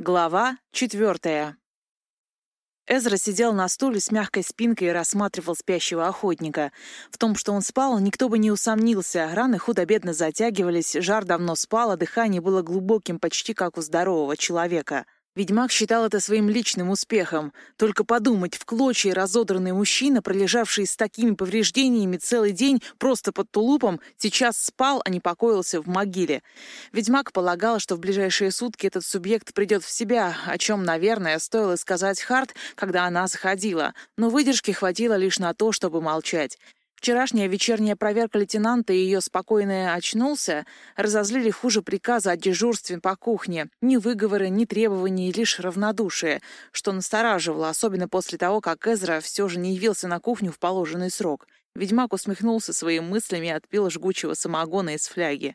Глава четвертая. Эзра сидел на стуле с мягкой спинкой и рассматривал спящего охотника. В том, что он спал, никто бы не усомнился. Раны худо-бедно затягивались, жар давно спал, а дыхание было глубоким, почти как у здорового человека — Ведьмак считал это своим личным успехом. Только подумать, в клочья разодранный мужчина, пролежавший с такими повреждениями целый день просто под тулупом, сейчас спал, а не покоился в могиле. Ведьмак полагал, что в ближайшие сутки этот субъект придет в себя, о чем, наверное, стоило сказать Харт, когда она заходила. Но выдержки хватило лишь на то, чтобы молчать. Вчерашняя вечерняя проверка лейтенанта и ее спокойное «очнулся» разозлили хуже приказа о дежурстве по кухне. Ни выговоры, ни требований, лишь равнодушие, что настораживало, особенно после того, как Эзра все же не явился на кухню в положенный срок. Ведьмак усмехнулся своими мыслями и отпил жгучего самогона из фляги.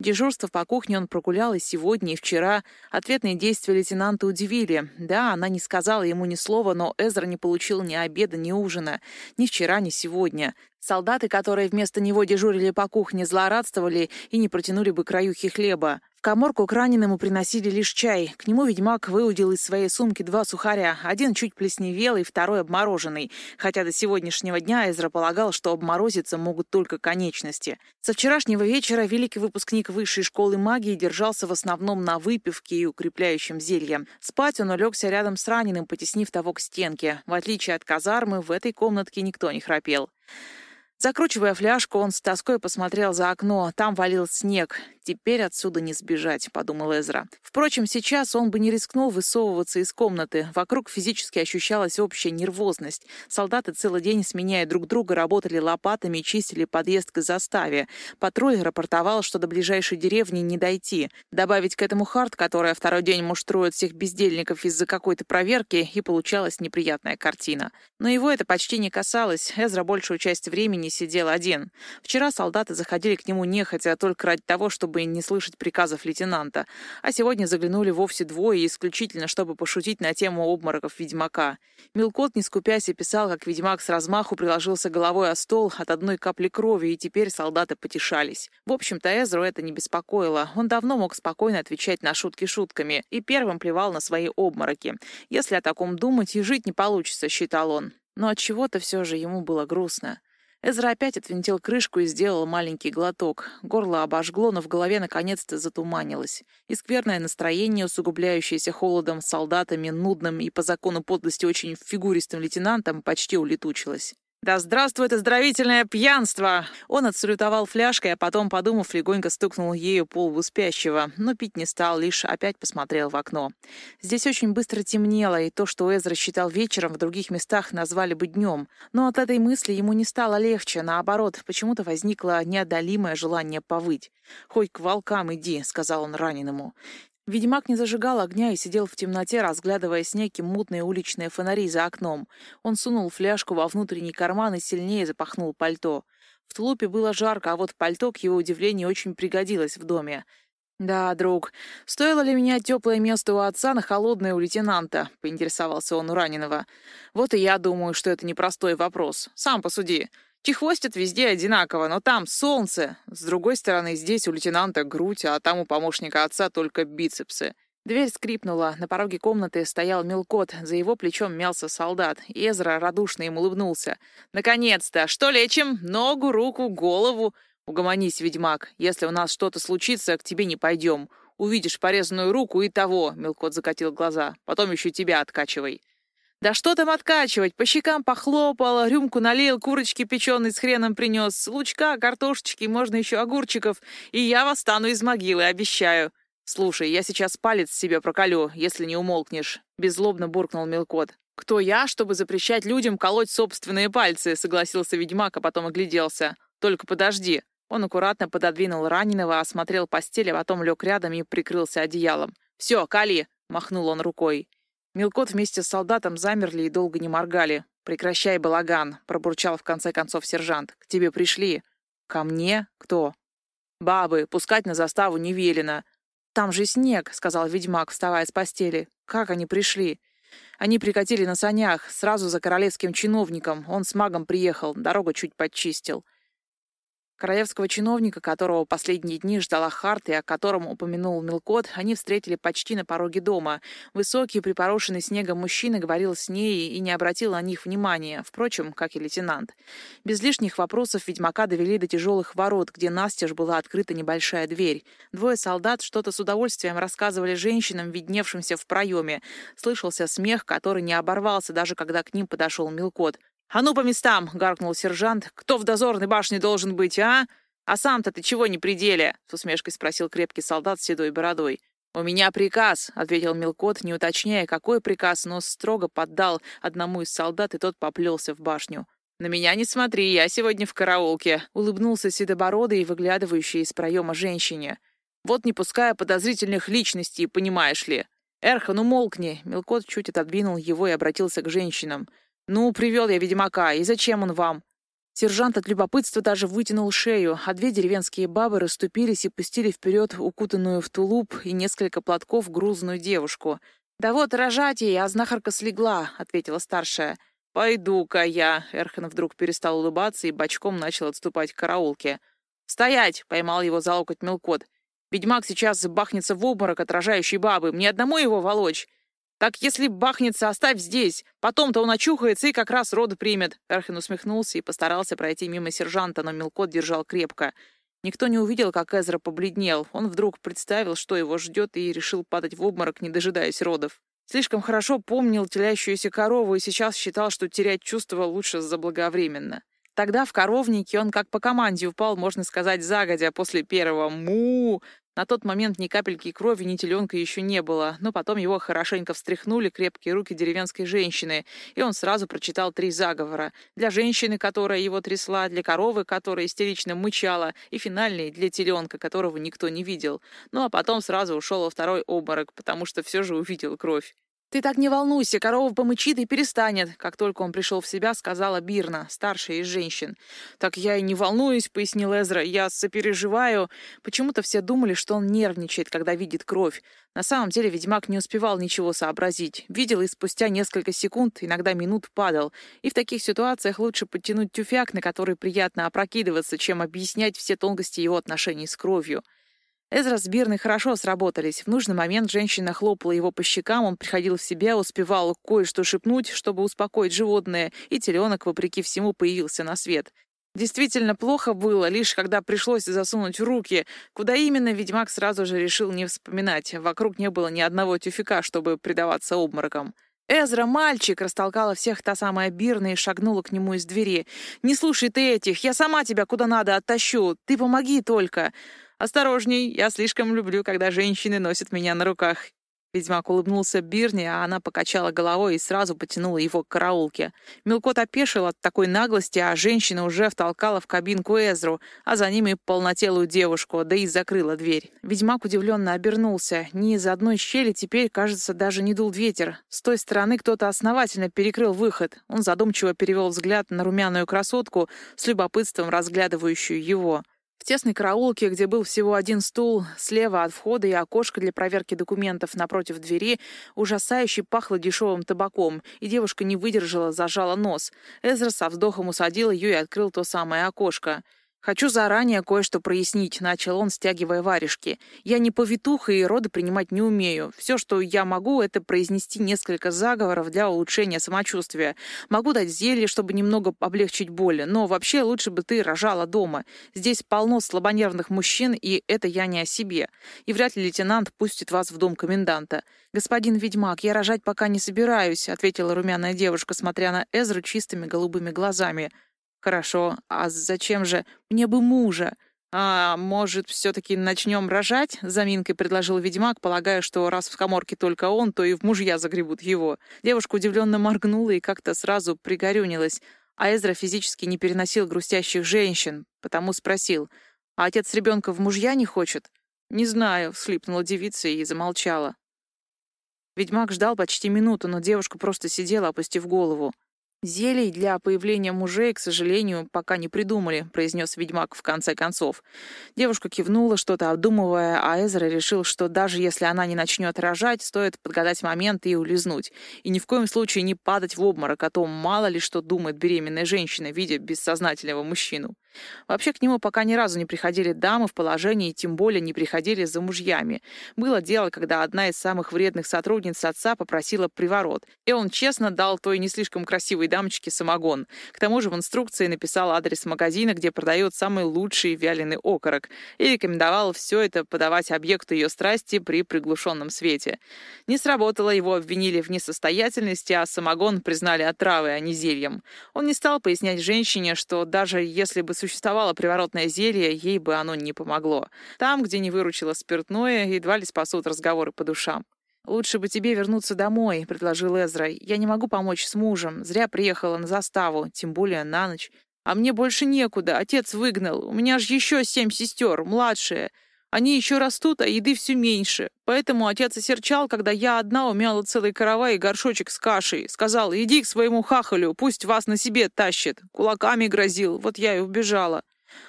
Дежурство по кухне он прогулял и сегодня, и вчера. Ответные действия лейтенанта удивили. Да, она не сказала ему ни слова, но Эзра не получил ни обеда, ни ужина. Ни вчера, ни сегодня. Солдаты, которые вместо него дежурили по кухне, злорадствовали и не протянули бы краюхи хлеба. В коморку к раненому приносили лишь чай. К нему ведьмак выудил из своей сумки два сухаря. Один чуть плесневелый, второй обмороженный. Хотя до сегодняшнего дня Эзра полагал, что обморозиться могут только конечности. Со вчерашнего вечера великий выпускник высшей школы магии держался в основном на выпивке и укрепляющем зелье. Спать он улегся рядом с раненым, потеснив того к стенке. В отличие от казармы, в этой комнатке никто не храпел. Закручивая фляжку, он с тоской посмотрел за окно. Там валил снег. «Теперь отсюда не сбежать», — подумал Эзра. Впрочем, сейчас он бы не рискнул высовываться из комнаты. Вокруг физически ощущалась общая нервозность. Солдаты целый день, сменяя друг друга, работали лопатами и чистили подъезд к заставе. Патруль рапортовал, что до ближайшей деревни не дойти. Добавить к этому Харт, которая второй день муштрует всех бездельников из-за какой-то проверки, и получалась неприятная картина. Но его это почти не касалось. Эзра большую часть времени сидел один. Вчера солдаты заходили к нему нехотя, только ради того, чтобы не слышать приказов лейтенанта. А сегодня заглянули вовсе двое, исключительно, чтобы пошутить на тему обмороков ведьмака. Милкот, не скупясь, описал, как ведьмак с размаху приложился головой о стол от одной капли крови, и теперь солдаты потешались. В общем-то, Эзру это не беспокоило. Он давно мог спокойно отвечать на шутки шутками и первым плевал на свои обмороки. Если о таком думать, и жить не получится, считал он. Но от чего то все же ему было грустно. Эзра опять отвинтил крышку и сделал маленький глоток. Горло обожгло, но в голове наконец-то затуманилось. И скверное настроение, усугубляющееся холодом, солдатами, нудным и по закону подлости очень фигуристым лейтенантом, почти улетучилось. «Да здравствует оздоровительное пьянство!» Он отсалютовал фляжкой, а потом, подумав, легонько стукнул ею по лбу спящего, но пить не стал, лишь опять посмотрел в окно. Здесь очень быстро темнело, и то, что Эзра считал вечером, в других местах назвали бы днем. Но от этой мысли ему не стало легче, наоборот, почему-то возникло неодолимое желание повыть. «Хоть к волкам иди», — сказал он раненому. Ведьмак не зажигал огня и сидел в темноте, разглядывая с неким мутные уличные фонари за окном. Он сунул фляжку во внутренний карман и сильнее запахнул пальто. В тулупе было жарко, а вот пальто, к его удивлению, очень пригодилось в доме. «Да, друг, стоило ли менять теплое место у отца на холодное у лейтенанта?» — поинтересовался он у раненого. «Вот и я думаю, что это непростой вопрос. Сам посуди. Чехвостят везде одинаково, но там солнце. С другой стороны, здесь у лейтенанта грудь, а там у помощника отца только бицепсы. Дверь скрипнула. На пороге комнаты стоял мелкот. За его плечом мялся солдат. Эзра радушно им улыбнулся. «Наконец-то! Что лечим? Ногу, руку, голову?» «Угомонись, ведьмак. Если у нас что-то случится, к тебе не пойдем. Увидишь порезанную руку и того», — Мелкот закатил глаза. «Потом еще тебя откачивай». Да что там откачивать? По щекам похлопал, рюмку налил, курочки печеной с хреном принес, лучка, картошечки, можно еще огурчиков, и я восстану из могилы, обещаю. Слушай, я сейчас палец себе проколю, если не умолкнешь, беззлобно буркнул Мелкот. «Кто я, чтобы запрещать людям колоть собственные пальцы?» — согласился ведьмак, а потом огляделся. «Только подожди». Он аккуратно пододвинул раненого, осмотрел постель, а потом лег рядом и прикрылся одеялом. «Все, кали!» — махнул он рукой. Мелкот вместе с солдатом замерли и долго не моргали. «Прекращай балаган», — пробурчал в конце концов сержант. «К тебе пришли». «Ко мне? Кто?» «Бабы, пускать на заставу не велено». «Там же снег», — сказал ведьмак, вставая с постели. «Как они пришли?» Они прикатили на санях, сразу за королевским чиновником. Он с магом приехал, дорогу чуть подчистил. Королевского чиновника, которого последние дни ждала Харт и о котором упомянул Милкот, они встретили почти на пороге дома. Высокий, припорошенный снегом мужчина говорил с ней и не обратил на них внимания, впрочем, как и лейтенант. Без лишних вопросов ведьмака довели до тяжелых ворот, где настежь была открыта небольшая дверь. Двое солдат что-то с удовольствием рассказывали женщинам, видневшимся в проеме. Слышался смех, который не оборвался, даже когда к ним подошел Милкот. «А ну по местам!» — гаркнул сержант. «Кто в дозорной башне должен быть, а? А сам-то ты чего не пределе?» — с усмешкой спросил крепкий солдат с седой бородой. «У меня приказ», — ответил Мелкот, не уточняя, какой приказ, но строго поддал одному из солдат, и тот поплелся в башню. «На меня не смотри, я сегодня в караулке», — улыбнулся седобородый, выглядывающий из проема женщине. «Вот не пуская подозрительных личностей, понимаешь ли». «Эрхан, умолкни!» Мелкот чуть отодвинул его и обратился к женщинам. «Ну, привел я ведьмака, и зачем он вам?» Сержант от любопытства даже вытянул шею, а две деревенские бабы расступились и пустили вперед укутанную в тулуп и несколько платков грузную девушку. «Да вот, рожать ей, а знахарка слегла», — ответила старшая. «Пойду-ка я», — Эрхан вдруг перестал улыбаться и бочком начал отступать к караулке. «Стоять!» — поймал его за локоть мелкот. «Ведьмак сейчас бахнется в обморок отражающей бабы. Мне одному его волочь!» «Так если бахнется, оставь здесь. Потом-то он очухается и как раз роды примет». Эрхен усмехнулся и постарался пройти мимо сержанта, но мелкот держал крепко. Никто не увидел, как Эзра побледнел. Он вдруг представил, что его ждет, и решил падать в обморок, не дожидаясь родов. Слишком хорошо помнил телящуюся корову и сейчас считал, что терять чувства лучше заблаговременно. Тогда в коровнике он как по команде упал, можно сказать, загодя после первого «му», на тот момент ни капельки крови, ни теленка еще не было, но потом его хорошенько встряхнули крепкие руки деревенской женщины, и он сразу прочитал три заговора. Для женщины, которая его трясла, для коровы, которая истерично мычала, и финальный для теленка, которого никто не видел. Ну а потом сразу ушел во второй обморок, потому что все же увидел кровь. «Ты так не волнуйся, корова помычит и перестанет», — как только он пришел в себя, сказала Бирна, старшая из женщин. «Так я и не волнуюсь», — пояснил Эзра, — «я сопереживаю». Почему-то все думали, что он нервничает, когда видит кровь. На самом деле ведьмак не успевал ничего сообразить. Видел и спустя несколько секунд, иногда минут, падал. И в таких ситуациях лучше подтянуть тюфяк, на который приятно опрокидываться, чем объяснять все тонкости его отношений с кровью. Эзра с Бирной хорошо сработались. В нужный момент женщина хлопала его по щекам, он приходил в себя, успевал кое-что шепнуть, чтобы успокоить животное, и теленок, вопреки всему, появился на свет. Действительно плохо было, лишь когда пришлось засунуть руки. Куда именно, ведьмак сразу же решил не вспоминать. Вокруг не было ни одного тюфика, чтобы предаваться обморокам. «Эзра, мальчик!» — растолкала всех та самая Бирна и шагнула к нему из двери. «Не слушай ты этих, я сама тебя куда надо оттащу. Ты помоги только!» «Осторожней, я слишком люблю, когда женщины носят меня на руках». Ведьмак улыбнулся Бирне, а она покачала головой и сразу потянула его к караулке. Мелкот опешил от такой наглости, а женщина уже втолкала в кабинку Эзру, а за ними полнотелую девушку, да и закрыла дверь. Ведьмак удивленно обернулся. Ни из одной щели теперь, кажется, даже не дул ветер. С той стороны кто-то основательно перекрыл выход. Он задумчиво перевел взгляд на румяную красотку, с любопытством разглядывающую его. В тесной караулке, где был всего один стул, слева от входа и окошко для проверки документов напротив двери, ужасающе пахло дешевым табаком, и девушка не выдержала, зажала нос. Эзра со вздохом усадил ее и открыл то самое окошко. «Хочу заранее кое-что прояснить», — начал он, стягивая варежки. «Я не повитуха и роды принимать не умею. Все, что я могу, это произнести несколько заговоров для улучшения самочувствия. Могу дать зелье, чтобы немного облегчить боль, но вообще лучше бы ты рожала дома. Здесь полно слабонервных мужчин, и это я не о себе. И вряд ли лейтенант пустит вас в дом коменданта». «Господин ведьмак, я рожать пока не собираюсь», — ответила румяная девушка, смотря на Эзру чистыми голубыми глазами. «Хорошо, а зачем же? Мне бы мужа!» «А может, все-таки начнем рожать?» — заминкой предложил ведьмак, полагая, что раз в коморке только он, то и в мужья загребут его. Девушка удивленно моргнула и как-то сразу пригорюнилась. А Эзра физически не переносил грустящих женщин, потому спросил, «А отец ребенка в мужья не хочет?» «Не знаю», — всхлипнула девица и замолчала. Ведьмак ждал почти минуту, но девушка просто сидела, опустив голову. «Зелий для появления мужей, к сожалению, пока не придумали», — произнес ведьмак в конце концов. Девушка кивнула, что-то обдумывая, а Эзра решил, что даже если она не начнет рожать, стоит подгадать момент и улизнуть. И ни в коем случае не падать в обморок, а то мало ли что думает беременная женщина, видя бессознательного мужчину. Вообще к нему пока ни разу не приходили дамы в положении, тем более не приходили за мужьями. Было дело, когда одна из самых вредных сотрудниц отца попросила приворот, и он честно дал той не слишком красивой дамочке самогон. К тому же в инструкции написал адрес магазина, где продает самый лучший вяленый окорок, и рекомендовал все это подавать объекту ее страсти при приглушенном свете. Не сработало, его обвинили в несостоятельности, а самогон признали отравой, а не зельем. Он не стал пояснять женщине, что даже если бы существовало приворотное зелье, ей бы оно не помогло. Там, где не выручило спиртное, едва ли спасут разговоры по душам. «Лучше бы тебе вернуться домой», — предложил Эзра. «Я не могу помочь с мужем. Зря приехала на заставу, тем более на ночь. А мне больше некуда. Отец выгнал. У меня же еще семь сестер, младшие. Они еще растут, а еды все меньше. Поэтому отец осерчал, когда я одна умяла целый каравай и горшочек с кашей. Сказал, иди к своему хахалю, пусть вас на себе тащит. Кулаками грозил, вот я и убежала.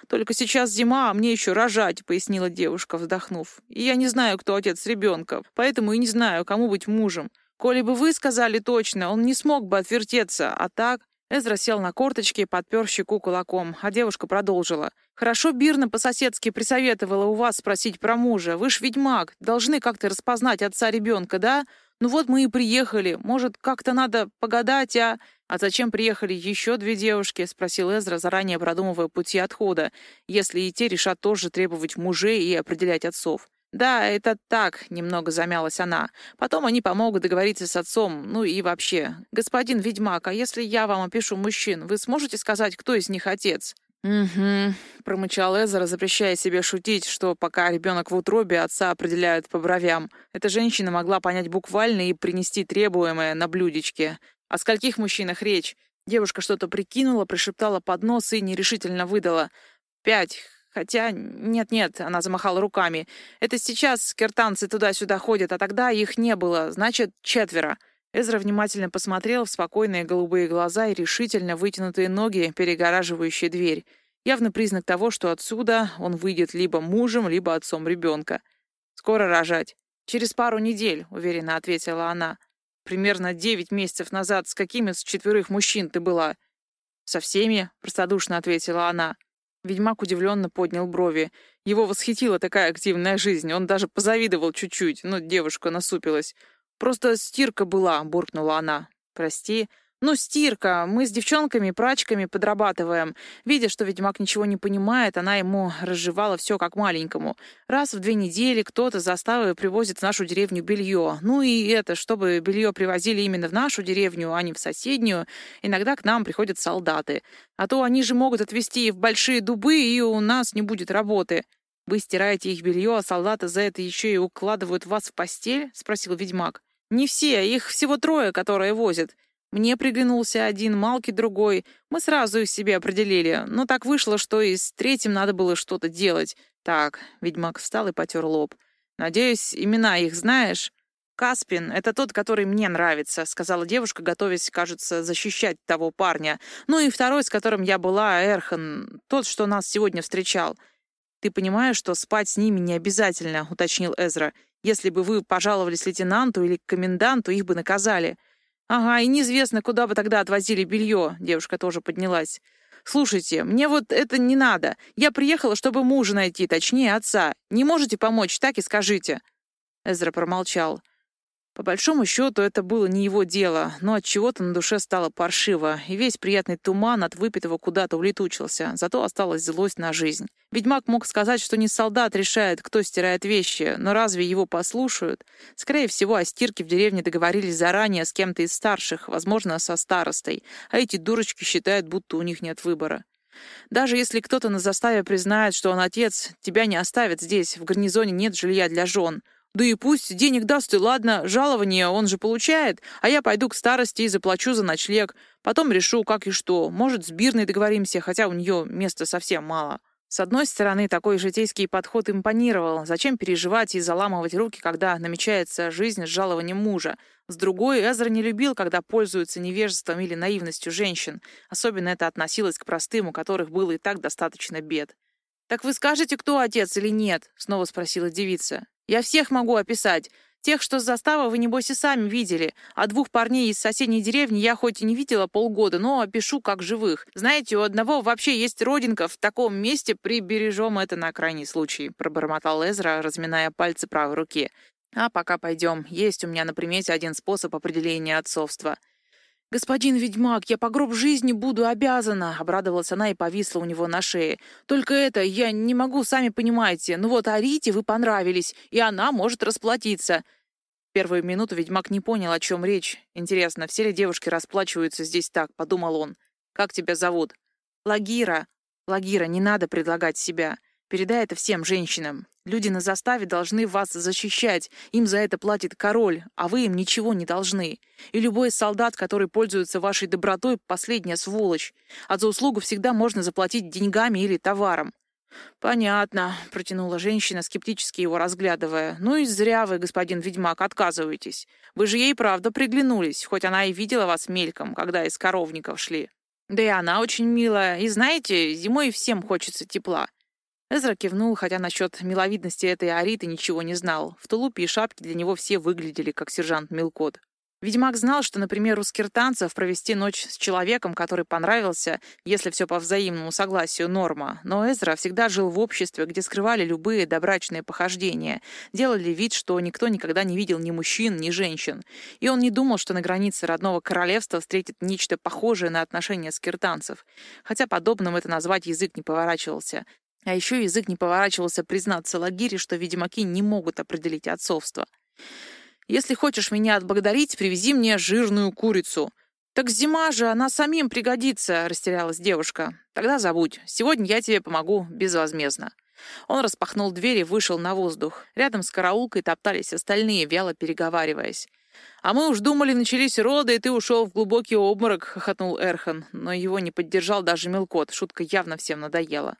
Только сейчас зима, а мне еще рожать, пояснила девушка, вздохнув. И я не знаю, кто отец ребенка, поэтому и не знаю, кому быть мужем. Коли бы вы сказали точно, он не смог бы отвертеться, а так... Эзра сел на корточки подпер щеку кулаком, а девушка продолжила. «Хорошо Бирна по-соседски присоветовала у вас спросить про мужа. Вы ж ведьмак, должны как-то распознать отца ребенка, да? Ну вот мы и приехали. Может, как-то надо погадать, а...» «А зачем приехали еще две девушки?» — спросил Эзра, заранее продумывая пути отхода, если и те решат тоже требовать мужей и определять отцов. «Да, это так», — немного замялась она. «Потом они помогут договориться с отцом, ну и вообще. Господин ведьмак, а если я вам опишу мужчин, вы сможете сказать, кто из них отец?» «Угу», — промычал Эзера, запрещая себе шутить, что пока ребенок в утробе, отца определяют по бровям. Эта женщина могла понять буквально и принести требуемое на блюдечке. О скольких мужчинах речь? Девушка что-то прикинула, прошептала под нос и нерешительно выдала. «Пять. Хотя, нет-нет, она замахала руками. Это сейчас киртанцы туда-сюда ходят, а тогда их не было, значит, четверо. Эзра внимательно посмотрел в спокойные голубые глаза и решительно вытянутые ноги, перегораживающие дверь. Явно признак того, что отсюда он выйдет либо мужем, либо отцом ребенка. «Скоро рожать». «Через пару недель», — уверенно ответила она. «Примерно девять месяцев назад с какими с четверых мужчин ты была?» «Со всеми», — простодушно ответила она. Ведьмак удивленно поднял брови. Его восхитила такая активная жизнь. Он даже позавидовал чуть-чуть, но девушка насупилась. «Просто стирка была», — буркнула она. «Прости». «Ну, стирка. Мы с девчонками-прачками подрабатываем. Видя, что ведьмак ничего не понимает, она ему разжевала все как маленькому. Раз в две недели кто-то заставы привозит в нашу деревню белье. Ну и это, чтобы белье привозили именно в нашу деревню, а не в соседнюю. Иногда к нам приходят солдаты. А то они же могут отвезти в большие дубы, и у нас не будет работы». «Вы стираете их белье, а солдаты за это еще и укладывают вас в постель?» — спросил ведьмак. «Не все, их всего трое, которые возят. Мне приглянулся один, Малки другой. Мы сразу их себе определили. Но так вышло, что и с третьим надо было что-то делать. Так, ведьмак встал и потер лоб. Надеюсь, имена их знаешь? «Каспин — это тот, который мне нравится», — сказала девушка, готовясь, кажется, защищать того парня. «Ну и второй, с которым я была, Эрхан, тот, что нас сегодня встречал». «Ты понимаешь, что спать с ними не обязательно», — уточнил Эзра. «Если бы вы пожаловались лейтенанту или коменданту, их бы наказали». «Ага, и неизвестно, куда бы тогда отвозили белье», — девушка тоже поднялась. «Слушайте, мне вот это не надо. Я приехала, чтобы мужа найти, точнее, отца. Не можете помочь, так и скажите». Эзра промолчал. По большому счету, это было не его дело, но от чего-то на душе стало паршиво, и весь приятный туман от выпитого куда-то улетучился, зато осталась злость на жизнь. Ведьмак мог сказать, что не солдат решает, кто стирает вещи, но разве его послушают? Скорее всего, о стирке в деревне договорились заранее с кем-то из старших, возможно, со старостой, а эти дурочки считают, будто у них нет выбора. Даже если кто-то на заставе признает, что он отец, тебя не оставят здесь, в гарнизоне нет жилья для жен. Да и пусть денег даст, и ладно, жалование он же получает, а я пойду к старости и заплачу за ночлег. Потом решу, как и что. Может, с Бирной договоримся, хотя у нее места совсем мало. С одной стороны, такой житейский подход импонировал. Зачем переживать и заламывать руки, когда намечается жизнь с жалованием мужа? С другой, Эзра не любил, когда пользуются невежеством или наивностью женщин. Особенно это относилось к простым, у которых было и так достаточно бед. «Так вы скажете, кто отец или нет?» — снова спросила девица. Я всех могу описать. Тех, что с заставы, вы, небось, и сами видели. А двух парней из соседней деревни я хоть и не видела полгода, но опишу как живых. Знаете, у одного вообще есть родинка в таком месте, прибережем это на крайний случай», — пробормотал Эзра, разминая пальцы правой руки. «А пока пойдем. Есть у меня на примете один способ определения отцовства». «Господин ведьмак, я по гроб жизни буду обязана!» — обрадовалась она и повисла у него на шее. «Только это, я не могу, сами понимаете. Ну вот, Арите вы понравились, и она может расплатиться». Первую минуту ведьмак не понял, о чем речь. «Интересно, все ли девушки расплачиваются здесь так?» — подумал он. «Как тебя зовут?» «Лагира». «Лагира, не надо предлагать себя. Передай это всем женщинам. Люди на заставе должны вас защищать. Им за это платит король, а вы им ничего не должны. И любой солдат, который пользуется вашей добротой, — последняя сволочь. А за услугу всегда можно заплатить деньгами или товаром. «Понятно», — протянула женщина, скептически его разглядывая. «Ну и зря вы, господин ведьмак, отказываетесь. Вы же ей правда приглянулись, хоть она и видела вас мельком, когда из коровников шли. Да и она очень милая. И знаете, зимой всем хочется тепла. Эзра кивнул, хотя насчет миловидности этой Ариты ничего не знал. В тулупе и шапке для него все выглядели, как сержант Милкот. Ведьмак знал, что, например, у скиртанцев провести ночь с человеком, который понравился, если все по взаимному согласию норма. Но Эзра всегда жил в обществе, где скрывали любые добрачные похождения, делали вид, что никто никогда не видел ни мужчин, ни женщин. И он не думал, что на границе родного королевства встретит нечто похожее на отношения скиртанцев. Хотя подобным это назвать язык не поворачивался. А еще язык не поворачивался признаться Лагире, что ведьмаки не могут определить отцовство. «Если хочешь меня отблагодарить, привези мне жирную курицу». «Так зима же, она самим пригодится», — растерялась девушка. «Тогда забудь. Сегодня я тебе помогу безвозмездно». Он распахнул дверь и вышел на воздух. Рядом с караулкой топтались остальные, вяло переговариваясь. «А мы уж думали, начались роды, и ты ушел в глубокий обморок», — хохотнул Эрхан. Но его не поддержал даже Мелкот. Шутка явно всем надоела.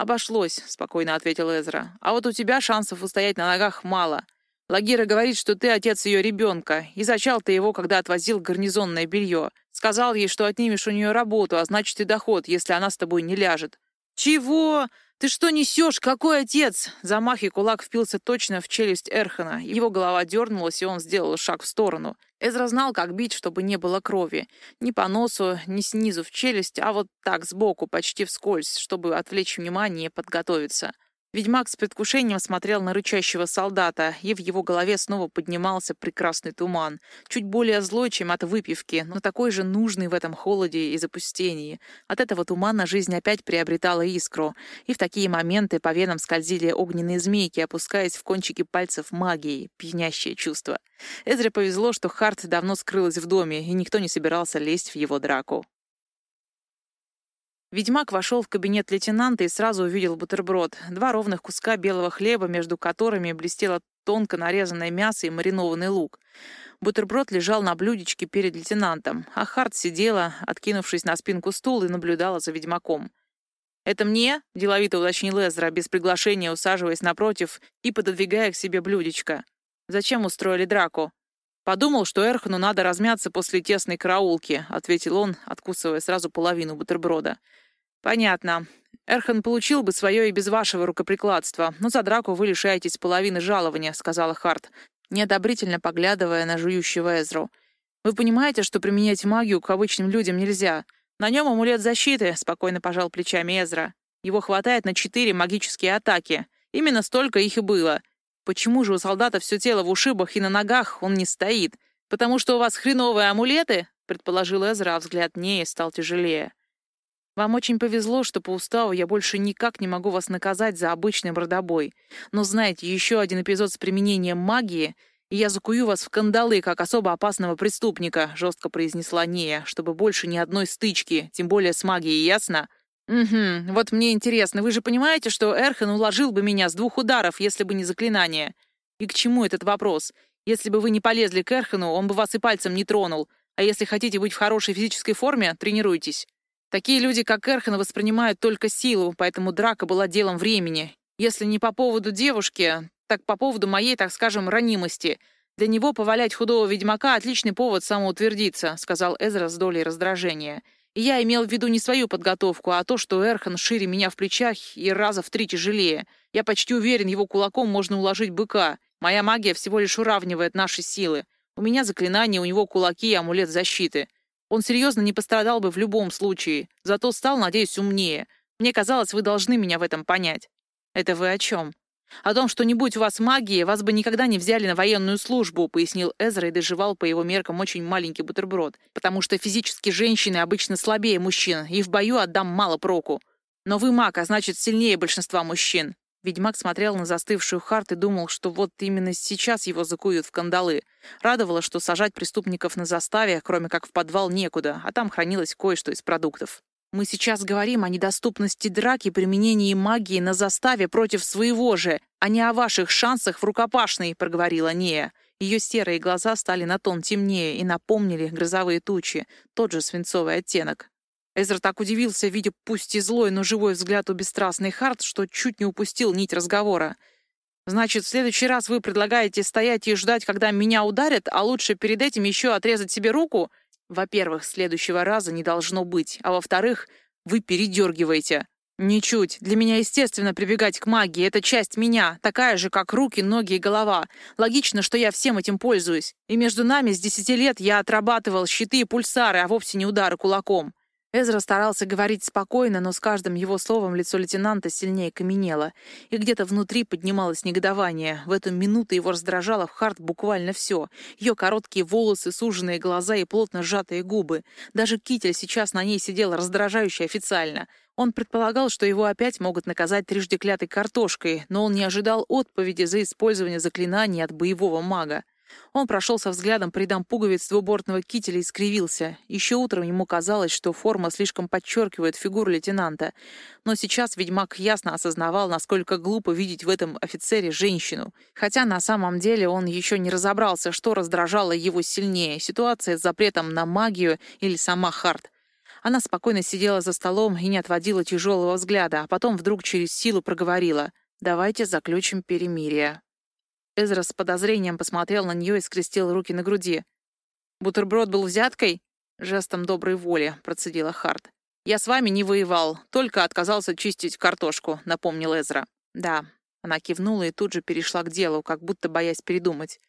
«Обошлось», — спокойно ответил Эзра. «А вот у тебя шансов устоять на ногах мало. Лагира говорит, что ты отец ее ребенка, и зачал ты его, когда отвозил гарнизонное белье. Сказал ей, что отнимешь у нее работу, а значит и доход, если она с тобой не ляжет». «Чего? Ты что несешь? Какой отец?» Замах и кулак впился точно в челюсть Эрхана. Его голова дернулась, и он сделал шаг в сторону. Эзра знал, как бить, чтобы не было крови. Ни по носу, ни снизу в челюсть, а вот так, сбоку, почти вскользь, чтобы отвлечь внимание и подготовиться. Ведьмак с предвкушением смотрел на рычащего солдата, и в его голове снова поднимался прекрасный туман, чуть более злой, чем от выпивки, но такой же нужный в этом холоде и запустении. От этого тумана жизнь опять приобретала искру, и в такие моменты по венам скользили огненные змейки, опускаясь в кончики пальцев магией, пьянящее чувство. Эзре повезло, что Харт давно скрылась в доме, и никто не собирался лезть в его драку. Ведьмак вошел в кабинет лейтенанта и сразу увидел бутерброд. Два ровных куска белого хлеба, между которыми блестело тонко нарезанное мясо и маринованный лук. Бутерброд лежал на блюдечке перед лейтенантом, а Харт сидела, откинувшись на спинку стула, и наблюдала за ведьмаком. «Это мне?» — деловито уточнил Эзра, без приглашения усаживаясь напротив и пододвигая к себе блюдечко. «Зачем устроили драку?» «Подумал, что Эрхану надо размяться после тесной караулки», — ответил он, откусывая сразу половину бутерброда. «Понятно. Эрхан получил бы свое и без вашего рукоприкладства, но за драку вы лишаетесь половины жалования», — сказала Харт, неодобрительно поглядывая на жующего Эзру. «Вы понимаете, что применять магию к обычным людям нельзя? На нем амулет защиты», — спокойно пожал плечами Эзра. «Его хватает на четыре магические атаки. Именно столько их и было. Почему же у солдата все тело в ушибах и на ногах он не стоит? Потому что у вас хреновые амулеты?» — предположил Эзра, а взгляд Неи стал тяжелее. Вам очень повезло, что по уставу я больше никак не могу вас наказать за обычный мордобой. Но знаете, еще один эпизод с применением магии, и я закую вас в кандалы, как особо опасного преступника», — жестко произнесла Нея, «чтобы больше ни одной стычки, тем более с магией, ясно?» «Угу, вот мне интересно, вы же понимаете, что Эрхан уложил бы меня с двух ударов, если бы не заклинание? И к чему этот вопрос? Если бы вы не полезли к Эрхану, он бы вас и пальцем не тронул. А если хотите быть в хорошей физической форме, тренируйтесь». Такие люди, как Эрхан, воспринимают только силу, поэтому драка была делом времени. Если не по поводу девушки, так по поводу моей, так скажем, ранимости. Для него повалять худого ведьмака — отличный повод самоутвердиться», — сказал Эзра с долей раздражения. Я имел в виду не свою подготовку, а то, что Эрхан шире меня в плечах и раза в три тяжелее. Я почти уверен, его кулаком можно уложить быка. Моя магия всего лишь уравнивает наши силы. У меня заклинание, у него кулаки и амулет защиты. Он серьезно не пострадал бы в любом случае, зато стал, надеюсь, умнее. Мне казалось, вы должны меня в этом понять». «Это вы о чем?» «О том, что не будь у вас магии, вас бы никогда не взяли на военную службу», пояснил Эзра и доживал по его меркам очень маленький бутерброд, потому что физически женщины обычно слабее мужчин, и в бою отдам мало проку. Но вы маг, а значит, сильнее большинства мужчин. Ведьмак смотрел на застывшую Харт и думал, что вот именно сейчас его закуют в кандалы. Радовало, что сажать преступников на заставе, кроме как в подвал, некуда, а там хранилось кое-что из продуктов. Мы сейчас говорим о недоступности драки применении магии на заставе против своего же, а не о ваших шансах в рукопашной», — проговорила Нея. Ее серые глаза стали на тон темнее и напомнили грозовые тучи, тот же свинцовый оттенок. Эзра так удивился, видя пусть и злой, но живой взгляд у бесстрастной Харт, что чуть не упустил нить разговора. «Значит, в следующий раз вы предлагаете стоять и ждать, когда меня ударят, а лучше перед этим еще отрезать себе руку?» Во-первых, следующего раза не должно быть, а во-вторых, вы передергиваете. Ничуть. Для меня естественно прибегать к магии. Это часть меня, такая же, как руки, ноги и голова. Логично, что я всем этим пользуюсь. И между нами с десяти лет я отрабатывал щиты и пульсары, а вовсе не удары кулаком. Эзра старался говорить спокойно, но с каждым его словом лицо лейтенанта сильнее каменело, и где-то внутри поднималось негодование. В эту минуту его раздражало в Харт буквально все. Ее короткие волосы, суженные глаза и плотно сжатые губы. Даже китель сейчас на ней сидел раздражающе официально. Он предполагал, что его опять могут наказать трижды клятой картошкой, но он не ожидал отповеди за использование заклинаний от боевого мага. Он прошелся взглядом по рядам пуговиц двубортного кителя и скривился. Еще утром ему казалось, что форма слишком подчеркивает фигуру лейтенанта. Но сейчас ведьмак ясно осознавал, насколько глупо видеть в этом офицере женщину. Хотя на самом деле он еще не разобрался, что раздражало его сильнее — ситуация с запретом на магию или сама Харт. Она спокойно сидела за столом и не отводила тяжелого взгляда, а потом вдруг через силу проговорила «Давайте заключим перемирие». Эзра с подозрением посмотрел на нее и скрестил руки на груди. «Бутерброд был взяткой?» «Жестом доброй воли», — процедила Харт. «Я с вами не воевал, только отказался чистить картошку», — напомнил Эзра. «Да». Она кивнула и тут же перешла к делу, как будто боясь передумать.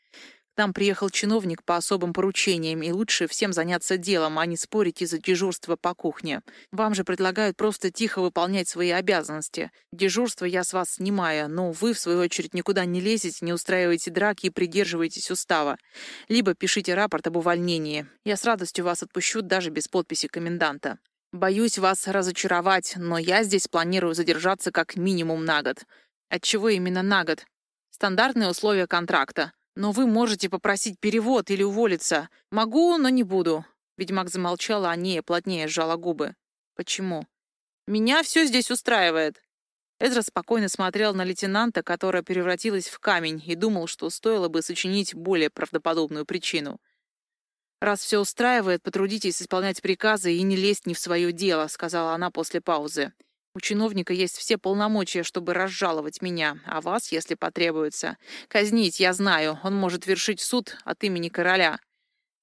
Там приехал чиновник по особым поручениям, и лучше всем заняться делом, а не спорить из-за дежурства по кухне. Вам же предлагают просто тихо выполнять свои обязанности. Дежурство я с вас снимаю, но вы, в свою очередь, никуда не лезете, не устраиваете драки и придерживаетесь устава. Либо пишите рапорт об увольнении. Я с радостью вас отпущу даже без подписи коменданта. Боюсь вас разочаровать, но я здесь планирую задержаться как минимум на год. Отчего именно на год? Стандартные условия контракта. «Но вы можете попросить перевод или уволиться. Могу, но не буду». Ведьмак замолчала, а Нея плотнее сжала губы. «Почему?» «Меня все здесь устраивает». Эзра спокойно смотрел на лейтенанта, которая превратилась в камень, и думал, что стоило бы сочинить более правдоподобную причину. «Раз все устраивает, потрудитесь исполнять приказы и не лезть не в свое дело», — сказала она после паузы. У чиновника есть все полномочия, чтобы разжаловать меня, а вас, если потребуется. Казнить, я знаю, он может вершить суд от имени короля.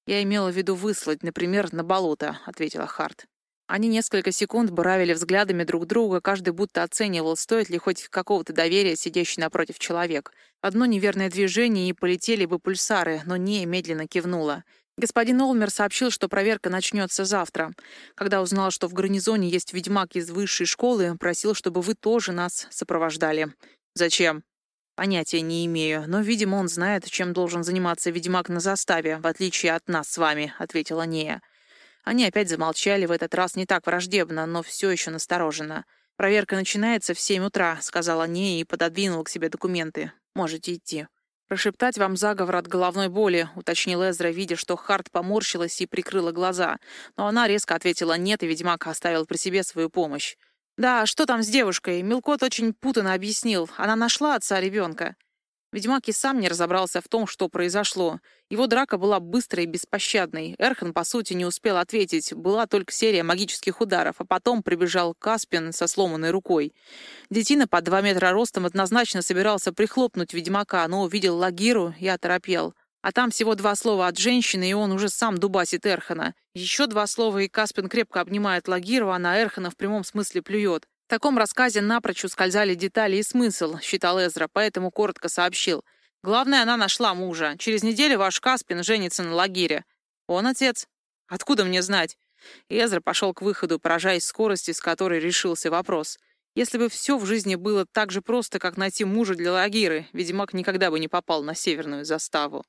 Я имела в виду выслать, например, на болото, ответила Харт. Они несколько секунд буравили взглядами друг друга, каждый будто оценивал, стоит ли хоть какого-то доверия сидящий напротив человек. Одно неверное движение, и полетели бы пульсары, но не медленно кивнула. Господин Олмер сообщил, что проверка начнется завтра. Когда узнал, что в гарнизоне есть ведьмак из высшей школы, просил, чтобы вы тоже нас сопровождали. Зачем? Понятия не имею, но, видимо, он знает, чем должен заниматься ведьмак на заставе, в отличие от нас с вами, ответила Нея. Они опять замолчали, в этот раз не так враждебно, но все еще настороженно. «Проверка начинается в семь утра», — сказала Нея и пододвинула к себе документы. «Можете идти». «Прошептать вам заговор от головной боли», — уточнил Эзра, видя, что Харт поморщилась и прикрыла глаза. Но она резко ответила «нет», и ведьмак оставил при себе свою помощь. «Да, что там с девушкой?» Мелкот очень путанно объяснил. Она нашла отца ребенка. Ведьмак и сам не разобрался в том, что произошло. Его драка была быстрой и беспощадной. Эрхан, по сути, не успел ответить. Была только серия магических ударов, а потом прибежал Каспин со сломанной рукой. Детина под два метра ростом однозначно собирался прихлопнуть ведьмака, но увидел Лагиру и оторопел. А там всего два слова от женщины, и он уже сам дубасит Эрхана. Еще два слова, и Каспин крепко обнимает Лагиру, а на Эрхана в прямом смысле плюет. В таком рассказе напрочь ускользали детали и смысл, считал Эзра, поэтому коротко сообщил. Главное, она нашла мужа. Через неделю ваш Каспин женится на Лагире. Он отец. Откуда мне знать? Эзра пошел к выходу, поражаясь скорости, с которой решился вопрос. Если бы все в жизни было так же просто, как найти мужа для Лагиры, Ведьмак никогда бы не попал на северную заставу.